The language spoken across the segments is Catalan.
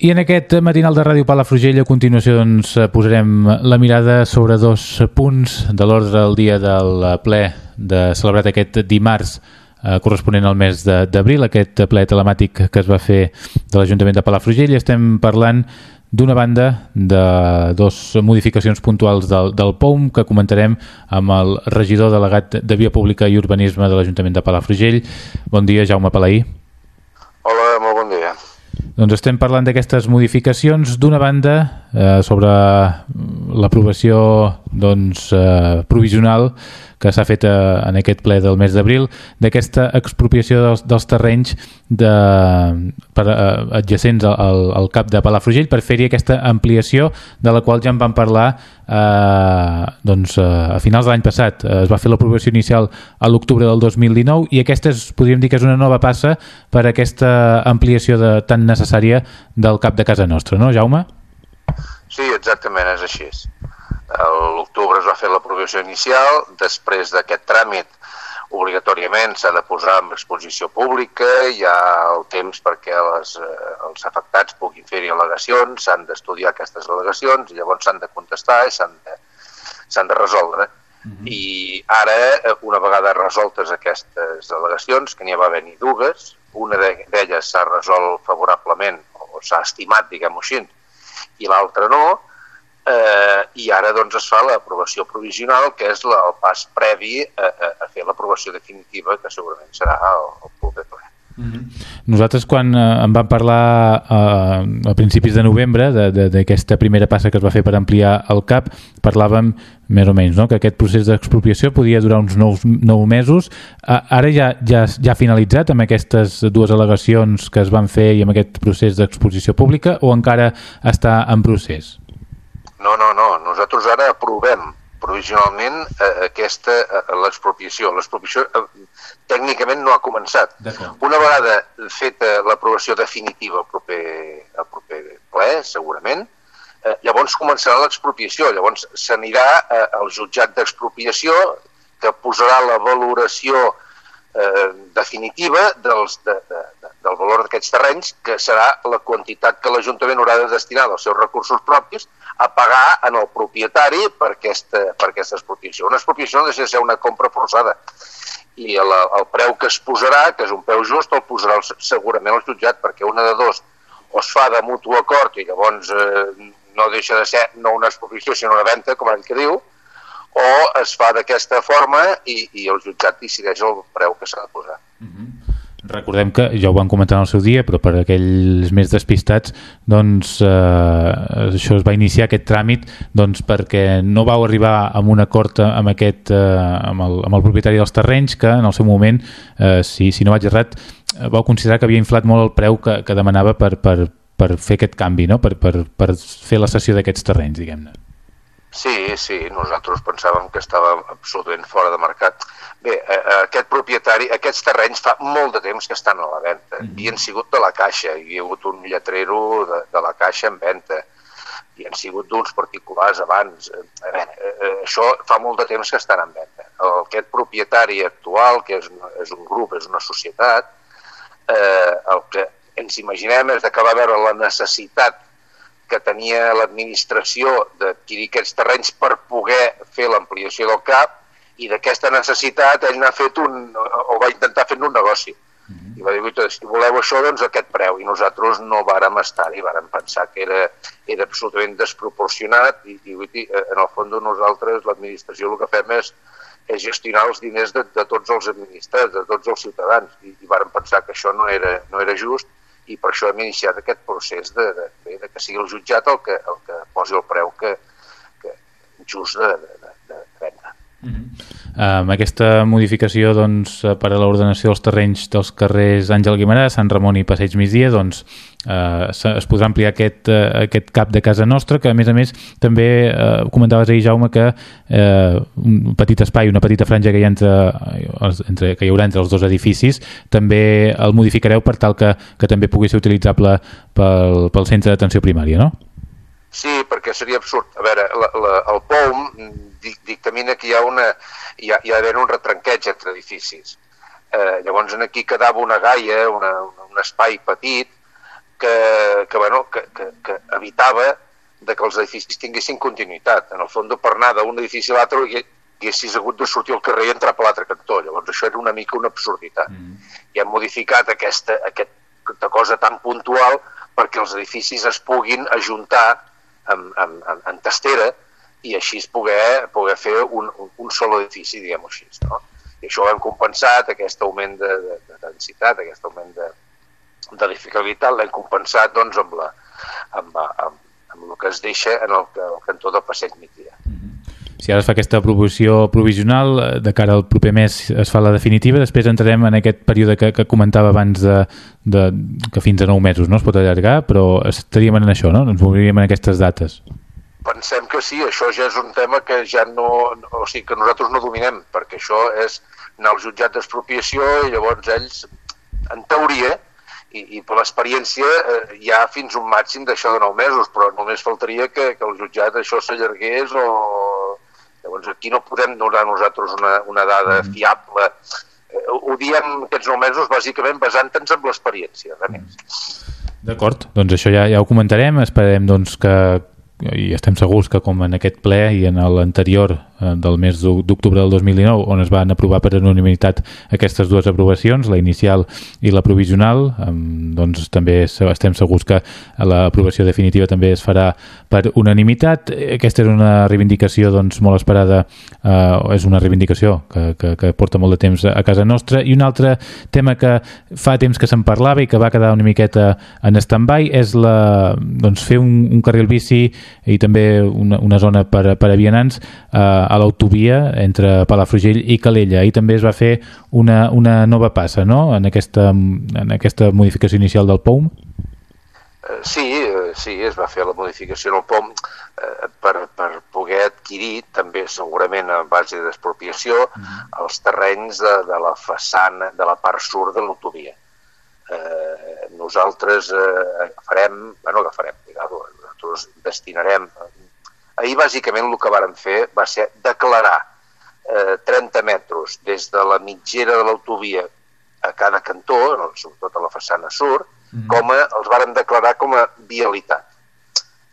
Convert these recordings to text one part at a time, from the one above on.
I en aquest matinal de Ràdio Palafrugell a continuació doncs, posarem la mirada sobre dos punts de l'ordre del dia del ple de celebrat aquest dimarts eh, corresponent al mes d'abril, aquest ple telemàtic que es va fer de l'Ajuntament de Palafrugell. Estem parlant d'una banda de dos modificacions puntuals del, del POUM que comentarem amb el regidor delegat de Via Pública i Urbanisme de l'Ajuntament de Palafrugell. Bon dia, Jaume Palaí. Hola, molt bon dia. Doncs estem parlant d'aquestes modificacions. D'una banda eh, sobre l'aprovació doncs, eh, provisional que s'ha fet eh, en aquest ple del mes d'abril d'aquesta expropiació dels, dels terrenys de, per, eh, adjacents al, al cap de Palafrugell per fer-hi aquesta ampliació de la qual ja en vam parlar eh, doncs, eh, a finals de l'any passat. Eh, es va fer l'aprovació inicial a l'octubre del 2019 i aquesta és, podríem dir que és una nova passa per aquesta ampliació de, tan necessària del cap de casa nostra, no, Jaume? Sí, exactament, és així l'octubre es va fer l'aprovació inicial, després d'aquest tràmit obligatòriament s'ha de posar en exposició pública, hi ha el temps perquè les, eh, els afectats puguin fer-hi al·legacions, s'han d'estudiar aquestes al·legacions, i llavors s'han de contestar i s'han de, de resoldre. Mm -hmm. I ara, eh, una vegada resoltes aquestes al·legacions, que n'hi va haver ni dues, una d'elles s'ha resolt favorablement, o s'ha estimat, diguem-ho així, i l'altra no, eh, i ara doncs es fa l'aprovació provisional, que és la, el pas previ a, a, a fer l'aprovació definitiva, que segurament serà el, el proper ple. Mm -hmm. Nosaltres quan eh, en vam parlar eh, a principis de novembre d'aquesta primera passa que es va fer per ampliar el CAP, parlàvem més o menys no? que aquest procés d'expropiació podia durar uns nous, nou mesos. Eh, ara ja, ja, ja ha finalitzat amb aquestes dues al·legacions que es van fer i amb aquest procés d'exposició pública o encara està en procés? No, no, no. Nosaltres ara aprovem provisionalment eh, aquesta eh, l'expropiació. L'expropiació eh, tècnicament no ha començat. Una vegada feta l'aprovació definitiva al proper, al proper ple, segurament, eh, llavors començarà l'expropiació. Llavors s'anirà eh, al jutjat d'expropiació que posarà la valoració eh, definitiva dels, de, de, de, del valor d'aquests terrenys, que serà la quantitat que l'Ajuntament haurà de destinar dels seus recursos propis a pagar en el propietari per aquesta, per aquesta expropiació. Una expropiació no deixa de ser una compra forçada i el, el preu que es posarà, que és un preu just, el posarà el, segurament el jutjat, perquè una de dos o es fa de mutu acord i llavors eh, no deixa de ser no una expropiació sinó una venda, com ell que diu, o es fa d'aquesta forma i, i el jutjat decideix el preu que s'ha de posar. Recordem que ja ho vam comentar en el seu dia, però per aquells més despistats, doncs eh, això es va iniciar aquest tràmit doncs, perquè no vau arribar amb un acord amb, aquest, eh, amb, el, amb el propietari dels terrenys que en el seu moment, eh, si, si no vaig errat, vau considerar que havia inflat molt el preu que, que demanava per, per, per fer aquest canvi, no? per, per, per fer la cessió d'aquests terrenys, diguem-ne. Sí, sí, nosaltres pensàvem que estava absolutament fora de mercat Bé, eh, eh, aquest propietari, aquests terrenys fa molt de temps que estan a la venda. Mm -hmm. Havien sigut de la Caixa, hi havia hagut un lletrero de, de la Caixa en venda, i han sigut d'uns particulars abans. Eh, eh, eh, això fa molt de temps que estan en venda. El, aquest propietari actual, que és, és un grup, és una societat, eh, el que ens imaginem és que va veure la necessitat que tenia l'administració d'adquirir aquests terrenys per poder fer l'ampliació del CAP i d'aquesta necessitat ell n'ha fet un, o va intentar fer un negoci. Uh mhm. -huh. I va dir, si voleu això, doncs aquest preu. I nosaltres no vàrem estar-hi, vàrem pensar que era, era absolutament desproporcionat i, i dir, en el fons nosaltres, l'administració, el que fem és, és gestionar els diners de, de tots els administrats, de tots els ciutadans. I, i vàrem pensar que això no era, no era just i per això hem iniciat aquest procés de, de, de, de que sigui el jutjat el que, el que posi el preu que, que just de, de. Uh -huh. Amb aquesta modificació doncs, per a l'ordenació dels terrenys dels carrers Àngel Guimarà, Sant Ramon i Passeig Migdia, doncs, eh, es podrà ampliar aquest, eh, aquest cap de casa nostra, que a més a més també eh, comentaves ahir, Jaume, que eh, un petit espai, una petita franja que hi, entre, entre, que hi haurà entre els dos edificis, també el modificareu per tal que, que també pugui ser utilitzable pel, pel centre d'atenció primària, no? Sí, perquè seria absurd. A veure, la, la, el POUM dictamina que hi ha, una, hi ha, hi ha d'haver un retranqueig entre edificis. Eh, llavors aquí quedava una gaia, una, un espai petit, que, que, bueno, que, que, que evitava de que els edificis tinguessin continuïtat. En el fons, per anar d'un edifici a l'altre haguessis hagut de sortir al carrer i entrar per l'altre cantó. Llavors això era una mica una absurditat. Mm. I hem modificat aquesta, aquesta cosa tan puntual perquè els edificis es puguin ajuntar en, en, en, en testera i així poder, poder fer un, un, sol edifici, diguem-ho així. No? I això ho hem compensat, aquest augment de, de, de densitat, aquest augment de, d'edificabilitat, l'hem compensat doncs, amb, la, amb, amb, amb el que es deixa en el, el cantó del passeig -hmm si ara es fa aquesta aprovació provisional, de cara al proper mes es fa la definitiva, després entrarem en aquest període que, que comentava abans de, de, que fins a 9 mesos no es pot allargar, però estaríem en això, no? Ens moviríem en aquestes dates. Pensem que sí, això ja és un tema que ja no, o sigui, que nosaltres no dominem, perquè això és anar al jutjat d'expropiació i llavors ells, en teoria, i, i per l'experiència eh, hi ha fins un màxim d'això de 9 mesos, però només faltaria que, que el jutjat això s'allargués o Llavors aquí no podem donar nosaltres una, una dada mm. fiable. Eh, ho diem aquests nou mesos bàsicament basant-nos en l'experiència, res més. D'acord, doncs això ja, ja ho comentarem, esperem doncs, que, i estem segurs que com en aquest ple i en l'anterior del mes d'octubre del 2019 on es van aprovar per unanimitat aquestes dues aprovacions, la inicial i la provisional, doncs també estem segurs que l'aprovació definitiva també es farà per unanimitat. Aquesta és una reivindicació doncs, molt esperada, eh, és una reivindicació que, que, que porta molt de temps a casa nostra i un altre tema que fa temps que se'n parlava i que va quedar una miqueta en stand-by és la, doncs, fer un, un carril bici i també una, una zona per, per a vianants eh, a l'autovia entre Palafrugell i Calella i també es va fer una, una nova passa no? en, aquesta, en aquesta modificació inicial del POUM eh, Sí, eh, sí, es va fer la modificació del POM eh, per, per poder adquirir també segurament a base d'expropiació uh mm-hmm. -huh. els terrenys de, de la façana, de la part sud de l'autovia. Eh, nosaltres eh, agafarem, bueno, agafarem, cuidado, nosaltres destinarem... Ahir, bàsicament, el que vàrem fer va ser declarar eh, 30 metres des de la mitgera de l'autovia a cada cantó, sobretot a la façana sud, mm. com a, els vàrem declarar com a vialitat.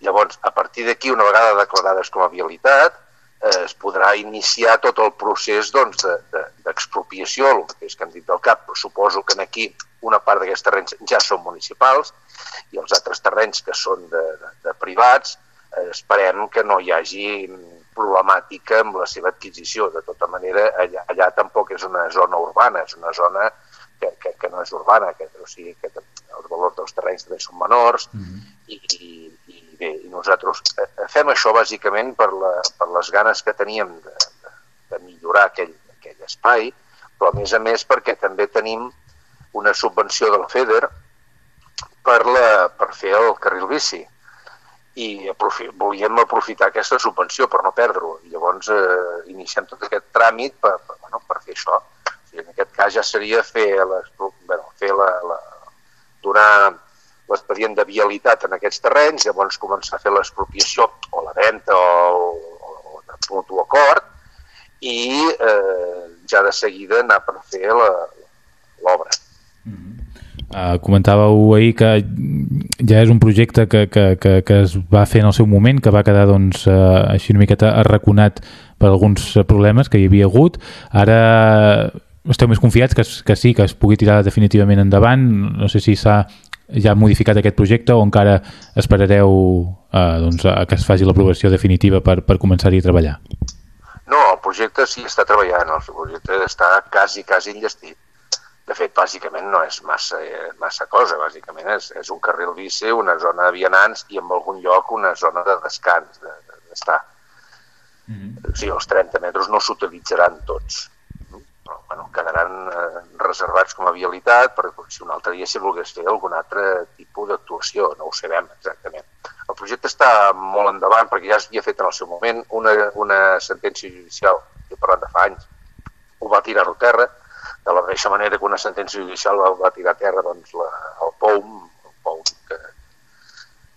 Llavors, a partir d'aquí, una vegada declarades com a vialitat, eh, es podrà iniciar tot el procés d'expropiació, doncs, de, de, el que hem dit del CAP, però suposo que aquí una part d'aquests terrenys ja són municipals i els altres terrenys que són de, de, de privats esperem que no hi hagi problemàtica amb la seva adquisició. De tota manera, allà, allà tampoc és una zona urbana, és una zona que, que, que no és urbana, que, o sigui, que els valors dels terrenys també són menors mm -hmm. i, i, i bé, i nosaltres eh, fem això bàsicament per, la, per les ganes que teníem de, de, de millorar aquell, aquell espai, però a més a més perquè també tenim una subvenció del FEDER per, la, per fer el carril bici i aprofi, volíem aprofitar aquesta subvenció per no perdre-ho. Llavors eh, iniciem tot aquest tràmit per, per, bueno, per fer això. O sigui, en aquest cas ja seria fer, les, bueno, fer la, la, donar l'expedient de vialitat en aquests terrenys, llavors començar a fer l'expropiació o la venda o, o, o de mutu acord i eh, ja de seguida anar per fer l'obra. Uh, comentàveu ahir que ja és un projecte que, que, que, que es va fer en el seu moment, que va quedar doncs, uh, així una miqueta arraconat per alguns problemes que hi havia hagut. Ara esteu més confiats que, que sí, que es pugui tirar definitivament endavant. No sé si s'ha ja modificat aquest projecte o encara esperareu uh, doncs, a que es faci l'aprovació definitiva per, per començar-hi a treballar? No, el projecte sí està treballant, el projecte està quasi, quasi enllestit de fet, bàsicament no és massa, eh, massa cosa, bàsicament és, és un carril bici, una zona de vianants i en algun lloc una zona de descans, d'estar. De, mm -hmm. O sigui, els 30 metres no s'utilitzaran tots. Però, bueno, quedaran eh, reservats com a vialitat per si un altre dia si volgués fer algun altre tipus d'actuació, no ho sabem exactament. El projecte està molt endavant perquè ja s'havia fet en el seu moment una, una sentència judicial, que parlant de fa anys, ho va tirar a terra, de la mateixa manera que una sentència judicial va, va tirar a terra doncs, la, el POUM, el POUM que,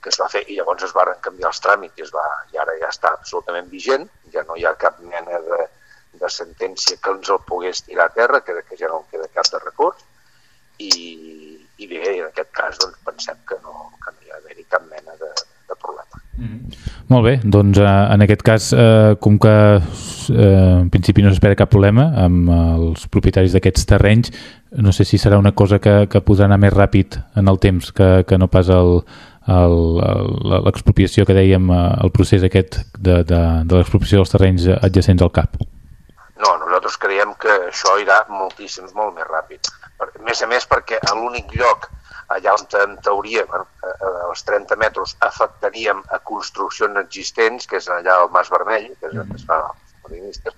que es va fer i llavors es van canviar els tràmits i, es va, i ara ja està absolutament vigent, ja no hi ha cap mena de, de sentència que ens el pogués tirar a terra, que, que ja no queda cap de recurs, i, i bé, en aquest cas doncs, pensem que no, que no hi ha d'haver cap mena de, de problema. Mm -hmm. Molt bé, doncs eh, en aquest cas, eh, com que eh, en principi no s'espera cap problema amb els propietaris d'aquests terrenys, no sé si serà una cosa que, que podrà anar més ràpid en el temps que, que no pas l'expropiació que dèiem, eh, el procés aquest de, de, de l'expropiació dels terrenys adjacents al CAP. No, nosaltres creiem que això irà moltíssim, molt més ràpid. A més a més perquè l'únic lloc allà on en teoria als 30 metres afectaríem a construccions existents, que és allà al Mas Vermell, que és on es fa els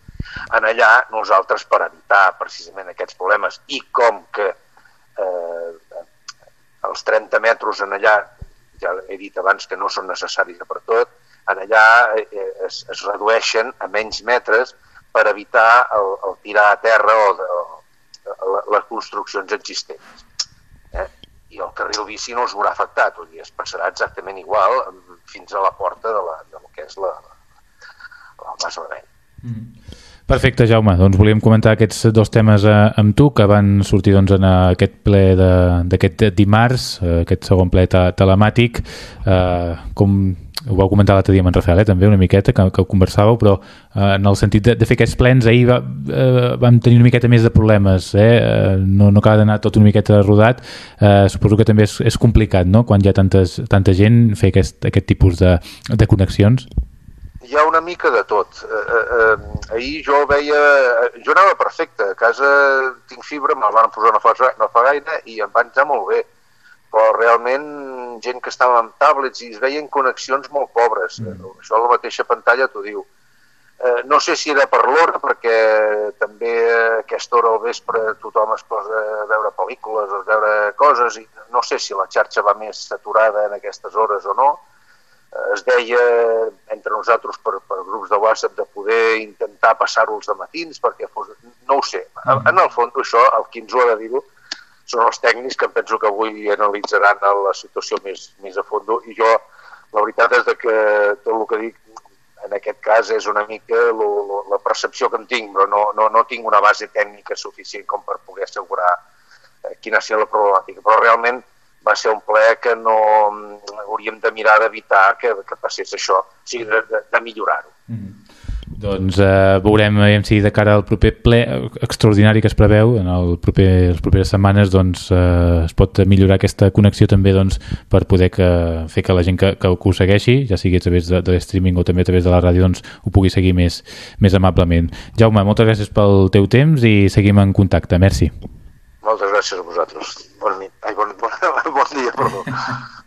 en allà nosaltres per evitar precisament aquests problemes i com que eh, els 30 metres en allà, ja he dit abans que no són necessaris per tot, en allà eh, es, es redueixen a menys metres per evitar el, el tirar a terra o, de, o les construccions existents. Eh? I el carril bici no us haurà afectat, vull dir, es passarà exactament igual fins a la porta de, la, de lo que és la, la, la Mas Vermell. Mm. Perfecte, Jaume. Doncs volíem comentar aquests dos temes eh, amb tu que van sortir doncs, en aquest ple d'aquest dimarts, eh, aquest segon ple telemàtic. Eh, com ho vau comentar l'altre dia amb en Rafael, eh, també una miqueta, que, que conversàveu, però eh, en el sentit de, de fer aquests plens ahir va, eh, vam tenir una miqueta més de problemes, eh? eh no, no acaba d'anar tot una miqueta rodat, eh, suposo que també és, és complicat, no?, quan hi ha tantes, tanta gent, fer aquest, aquest tipus de, de connexions. Hi ha una mica de tot. Eh, eh, eh, ahir jo veia... Jo anava perfecte, a casa tinc fibra, me'l van posar no fa, no fa gaire i em van anar molt bé però realment gent que estava amb tablets i es veien connexions molt pobres. Mm. Això a la mateixa pantalla t'ho diu. Eh, no sé si era per l'hora, perquè també aquesta hora al vespre tothom es posa a veure pel·lícules o a veure coses i no sé si la xarxa va més saturada en aquestes hores o no. Eh, es deia entre nosaltres per, per grups de WhatsApp de poder intentar passar-ho els matins perquè fos... No ho sé. Mm. En el fons això, el qui ens ho ha de dir-ho, són els tècnics que penso que avui analitzaran la situació més, més a fons i jo la veritat és que tot el que dic en aquest cas és una mica lo, lo, la percepció que en tinc, però no, no, no tinc una base tècnica suficient com per poder assegurar eh, quina sigui la problemàtica. Però realment va ser un ple que no hauríem de mirar d'evitar que, que passés això, o sigui, de, de, de millorar-ho. Mm -hmm. Doncs eh, veurem veurem si de cara al proper ple extraordinari que es preveu en el proper, les properes setmanes doncs, eh, es pot millorar aquesta connexió també doncs, per poder que, fer que la gent que, que, que ho segueixi, ja sigui a través de, de streaming o també a través de la ràdio, doncs, ho pugui seguir més, més amablement. Jaume, moltes gràcies pel teu temps i seguim en contacte. Merci. Moltes gràcies a vosaltres. Bon, nit. Ai, bon, bon, bon dia, perdó.